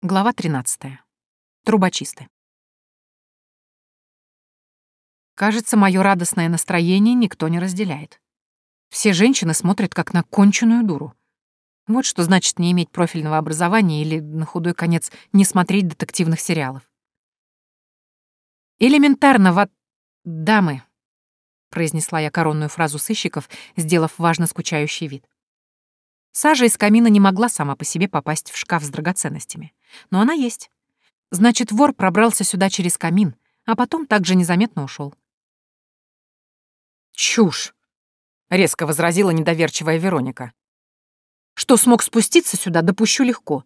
Глава 13. Трубочисты. Кажется, мое радостное настроение никто не разделяет. Все женщины смотрят как на конченую дуру. Вот что значит не иметь профильного образования или, на худой конец, не смотреть детективных сериалов. «Элементарно, вот... дамы», — произнесла я коронную фразу сыщиков, сделав важно скучающий вид. Сажа из камина не могла сама по себе попасть в шкаф с драгоценностями. Но она есть. Значит, вор пробрался сюда через камин, а потом также незаметно ушел. «Чушь!» — резко возразила недоверчивая Вероника. «Что смог спуститься сюда, допущу легко.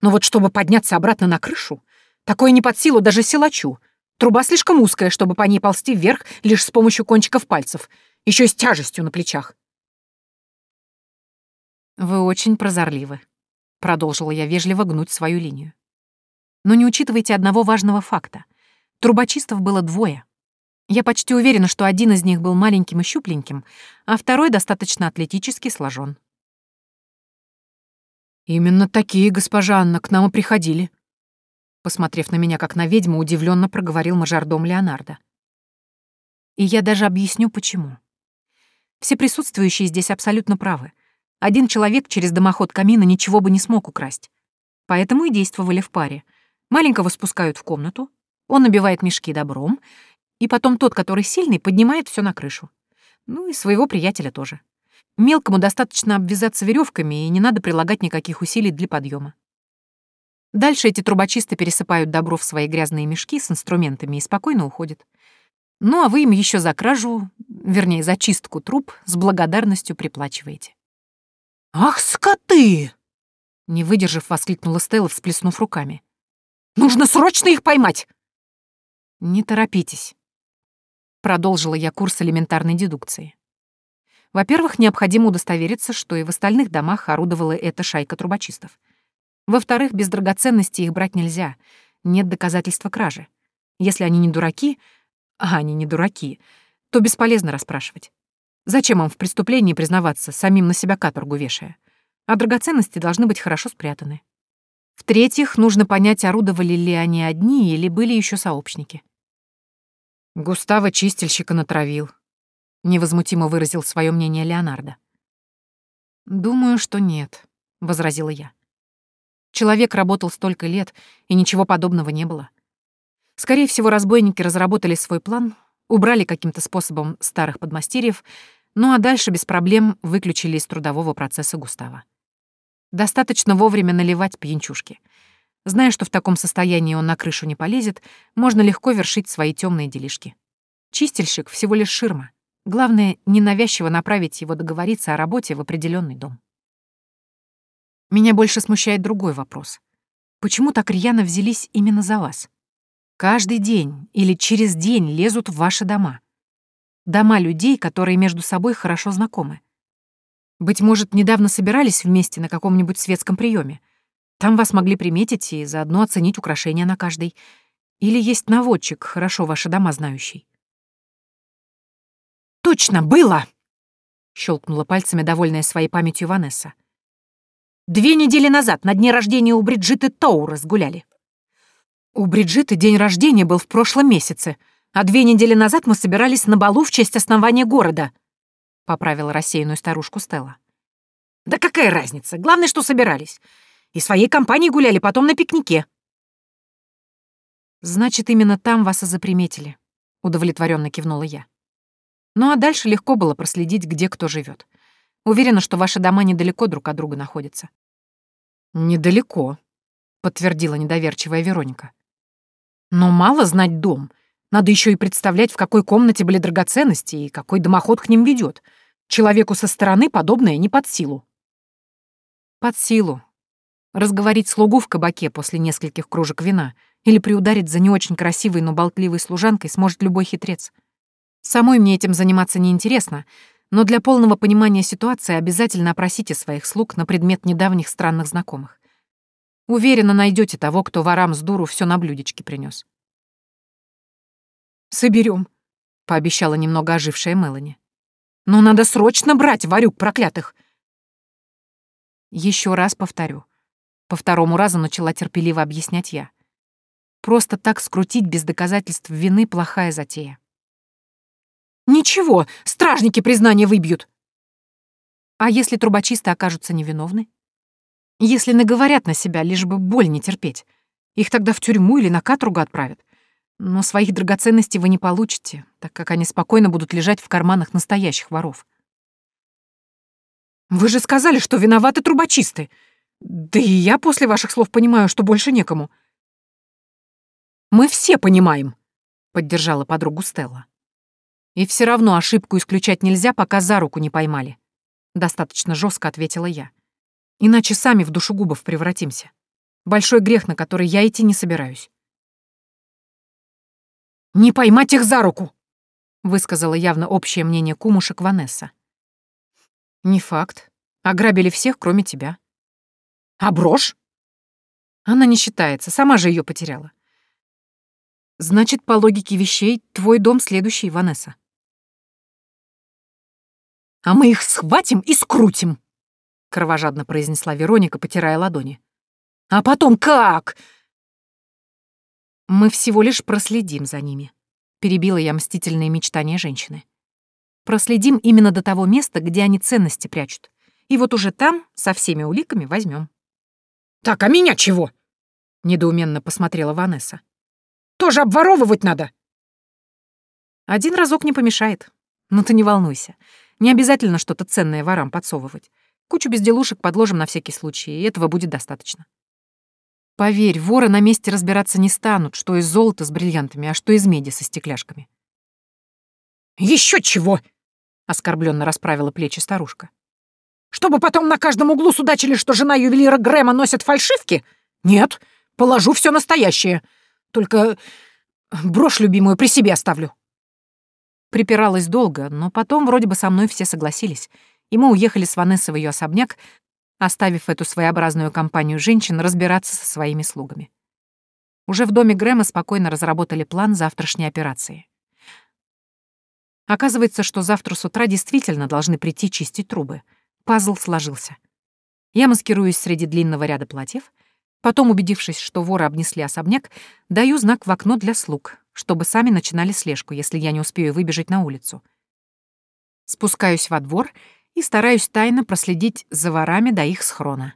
Но вот чтобы подняться обратно на крышу, такое не под силу даже силачу. Труба слишком узкая, чтобы по ней ползти вверх лишь с помощью кончиков пальцев, еще и с тяжестью на плечах. «Вы очень прозорливы», — продолжила я вежливо гнуть свою линию. «Но не учитывайте одного важного факта. Трубочистов было двое. Я почти уверена, что один из них был маленьким и щупленьким, а второй достаточно атлетически сложен. «Именно такие, госпожа Анна, к нам и приходили», посмотрев на меня как на ведьму, удивленно проговорил мажордом Леонардо. И я даже объясню, почему. Все присутствующие здесь абсолютно правы. Один человек через дымоход камина ничего бы не смог украсть. Поэтому и действовали в паре. Маленького спускают в комнату, он набивает мешки добром, и потом тот, который сильный, поднимает все на крышу. Ну и своего приятеля тоже. Мелкому достаточно обвязаться веревками, и не надо прилагать никаких усилий для подъема. Дальше эти трубочисты пересыпают добро в свои грязные мешки с инструментами и спокойно уходят. Ну а вы им еще за кражу, вернее, за чистку труб с благодарностью приплачиваете. «Ах, скоты!» Не выдержав, воскликнула Стелла, всплеснув руками. «Нужно срочно их поймать!» «Не торопитесь», — продолжила я курс элементарной дедукции. Во-первых, необходимо удостовериться, что и в остальных домах орудовала эта шайка трубочистов. Во-вторых, без драгоценностей их брать нельзя, нет доказательства кражи. Если они не дураки, а они не дураки, то бесполезно расспрашивать. Зачем им в преступлении признаваться, самим на себя каторгу вешая? А драгоценности должны быть хорошо спрятаны. В-третьих, нужно понять, орудовали ли они одни или были еще сообщники. Густава чистильщика натравил. Невозмутимо выразил свое мнение Леонардо. «Думаю, что нет», — возразила я. Человек работал столько лет, и ничего подобного не было. Скорее всего, разбойники разработали свой план, убрали каким-то способом старых подмастерьев, ну а дальше без проблем выключили из трудового процесса Густава. Достаточно вовремя наливать пьянчушки. Зная, что в таком состоянии он на крышу не полезет, можно легко вершить свои темные делишки. Чистильщик — всего лишь ширма. Главное, ненавязчиво направить его договориться о работе в определенный дом. Меня больше смущает другой вопрос. Почему так рьяно взялись именно за вас? Каждый день или через день лезут в ваши дома. Дома людей, которые между собой хорошо знакомы. Быть может, недавно собирались вместе на каком-нибудь светском приеме. Там вас могли приметить и заодно оценить украшения на каждой. Или есть наводчик, хорошо ваши дома знающий. «Точно, было!» — щелкнула пальцами, довольная своей памятью Ванесса. «Две недели назад на дне рождения у Бриджиты Тоурес гуляли. У Бриджиты день рождения был в прошлом месяце, а две недели назад мы собирались на балу в честь основания города», — поправила рассеянную старушку Стелла. «Да какая разница? Главное, что собирались. И своей компанией гуляли потом на пикнике». «Значит, именно там вас и заприметили», — удовлетворенно кивнула я. Ну а дальше легко было проследить, где кто живет. Уверена, что ваши дома недалеко друг от друга находятся. «Недалеко», — подтвердила недоверчивая Вероника. Но мало знать дом. Надо еще и представлять, в какой комнате были драгоценности и какой дымоход к ним ведет. Человеку со стороны подобное не под силу. Под силу. Разговорить слугу в кабаке после нескольких кружек вина или приударить за не очень красивой, но болтливой служанкой сможет любой хитрец. Самой мне этим заниматься неинтересно, но для полного понимания ситуации обязательно опросите своих слуг на предмет недавних странных знакомых. Уверенно найдете того, кто ворам с дуру все на блюдечке принес. Соберем, пообещала немного ожившая Мелани. Но надо срочно брать варюк проклятых. Еще раз повторю. По второму разу начала терпеливо объяснять я. Просто так скрутить без доказательств вины плохая затея. «Ничего, стражники признание выбьют!» А если трубочисты окажутся невиновны? Если наговорят на себя, лишь бы боль не терпеть, их тогда в тюрьму или на каторгу отправят. Но своих драгоценностей вы не получите, так как они спокойно будут лежать в карманах настоящих воров. «Вы же сказали, что виноваты трубочисты!» Да и я после ваших слов понимаю, что больше некому. Мы все понимаем, поддержала подругу Стелла. И все равно ошибку исключать нельзя, пока за руку не поймали. Достаточно жестко ответила я. Иначе сами в душегубов превратимся. Большой грех, на который я идти не собираюсь. «Не поймать их за руку!» — высказала явно общее мнение кумушек Ванесса. «Не факт. Ограбили всех, кроме тебя. А брошь? Она не считается, сама же ее потеряла. Значит, по логике вещей, твой дом следующий, Ванесса. А мы их схватим и скрутим, кровожадно произнесла Вероника, потирая ладони. А потом как? Мы всего лишь проследим за ними, перебила я мстительные мечтания женщины. Проследим именно до того места, где они ценности прячут. И вот уже там со всеми уликами возьмем. «Так, а меня чего?» — недоуменно посмотрела Ванесса. «Тоже обворовывать надо?» «Один разок не помешает. Но ты не волнуйся. Не обязательно что-то ценное ворам подсовывать. Кучу безделушек подложим на всякий случай, и этого будет достаточно. Поверь, воры на месте разбираться не станут, что из золота с бриллиантами, а что из меди со стекляшками». Еще чего!» — оскорбленно расправила плечи старушка. Чтобы потом на каждом углу судачили, что жена ювелира Грэма носит фальшивки? Нет, положу все настоящее. Только брошь любимую при себе оставлю. Припиралась долго, но потом вроде бы со мной все согласились, и мы уехали с Ванессой в ее особняк, оставив эту своеобразную компанию женщин разбираться со своими слугами. Уже в доме Грэма спокойно разработали план завтрашней операции. Оказывается, что завтра с утра действительно должны прийти чистить трубы — Пазл сложился. Я маскируюсь среди длинного ряда платьев, потом, убедившись, что воры обнесли особняк, даю знак в окно для слуг, чтобы сами начинали слежку, если я не успею выбежать на улицу. Спускаюсь во двор и стараюсь тайно проследить за ворами до их схрона.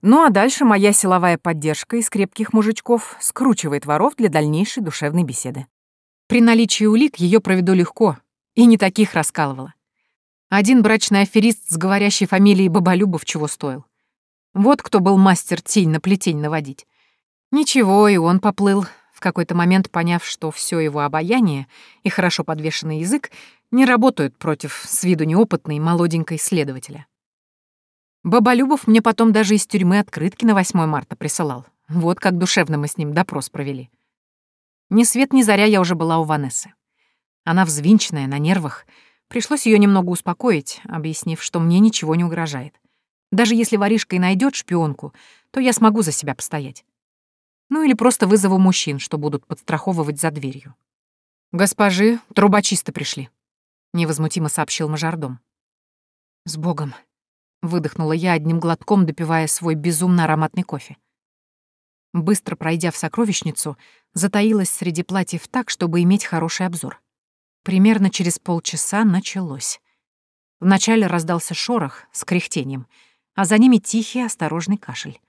Ну а дальше моя силовая поддержка из крепких мужичков скручивает воров для дальнейшей душевной беседы. При наличии улик ее проведу легко, и не таких раскалывала. Один брачный аферист с говорящей фамилией Баболюбов чего стоил. Вот кто был мастер тень на плетень наводить. Ничего, и он поплыл, в какой-то момент поняв, что все его обаяние и хорошо подвешенный язык не работают против с виду неопытной молоденькой следователя. Баболюбов мне потом даже из тюрьмы открытки на 8 марта присылал. Вот как душевно мы с ним допрос провели. Ни свет ни заря я уже была у Ванессы. Она взвинченная, на нервах — Пришлось ее немного успокоить, объяснив, что мне ничего не угрожает. Даже если воришка и найдет шпионку, то я смогу за себя постоять. Ну или просто вызову мужчин, что будут подстраховывать за дверью. «Госпожи, трубочисты пришли», — невозмутимо сообщил мажордом. «С Богом», — выдохнула я одним глотком, допивая свой безумно ароматный кофе. Быстро пройдя в сокровищницу, затаилась среди платьев так, чтобы иметь хороший обзор. Примерно через полчаса началось. Вначале раздался шорох с кряхтением, а за ними тихий осторожный кашель.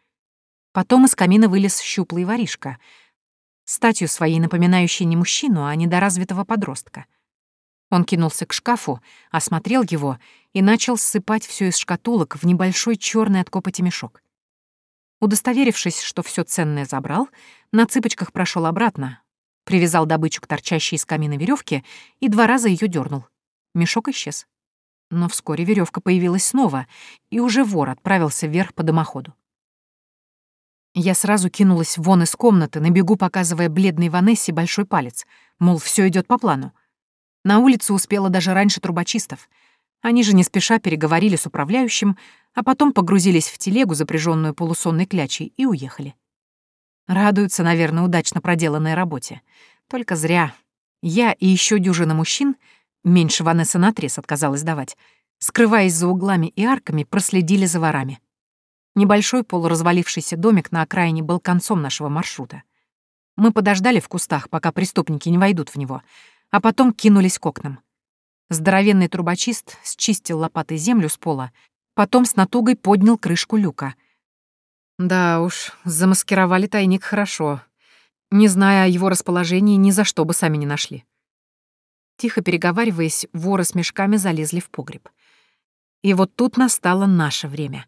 Потом из камина вылез щуплый воришка, статью своей напоминающий не мужчину, а недоразвитого подростка. Он кинулся к шкафу, осмотрел его и начал ссыпать все из шкатулок в небольшой черный от копоти мешок. Удостоверившись, что все ценное забрал, на цыпочках прошел обратно, привязал добычу к торчащей из камина веревке и два раза ее дернул. Мешок исчез. Но вскоре веревка появилась снова, и уже вор отправился вверх по дымоходу. Я сразу кинулась вон из комнаты, на бегу показывая бледной Ванессе большой палец, мол, все идет по плану. На улицу успела даже раньше трубочистов. Они же не спеша переговорили с управляющим, а потом погрузились в телегу, запряженную полусонной клячей, и уехали. Радуются, наверное, удачно проделанной работе. Только зря. Я и еще дюжина мужчин, меньше Ванесса наотрез отказалась давать, скрываясь за углами и арками, проследили за ворами. Небольшой полуразвалившийся домик на окраине был концом нашего маршрута. Мы подождали в кустах, пока преступники не войдут в него, а потом кинулись к окнам. Здоровенный трубочист счистил лопатой землю с пола, потом с натугой поднял крышку люка. Да уж, замаскировали тайник хорошо. Не зная о его расположении, ни за что бы сами не нашли. Тихо переговариваясь, воры с мешками залезли в погреб. И вот тут настало наше время.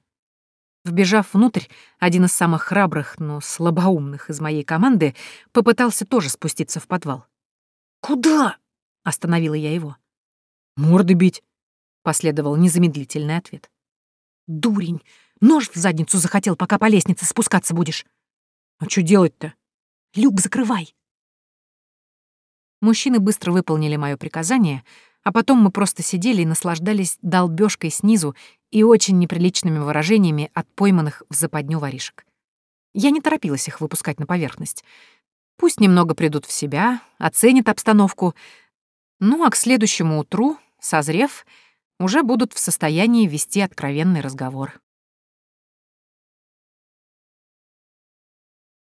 Вбежав внутрь, один из самых храбрых, но слабоумных из моей команды попытался тоже спуститься в подвал. «Куда?» — остановила я его. «Морды бить», — последовал незамедлительный ответ. «Дурень! Нож в задницу захотел, пока по лестнице спускаться будешь». «А что делать-то?» «Люк закрывай!» Мужчины быстро выполнили мое приказание, а потом мы просто сидели и наслаждались долбёжкой снизу и очень неприличными выражениями от пойманных в западню воришек. Я не торопилась их выпускать на поверхность. Пусть немного придут в себя, оценят обстановку, ну а к следующему утру, созрев, уже будут в состоянии вести откровенный разговор.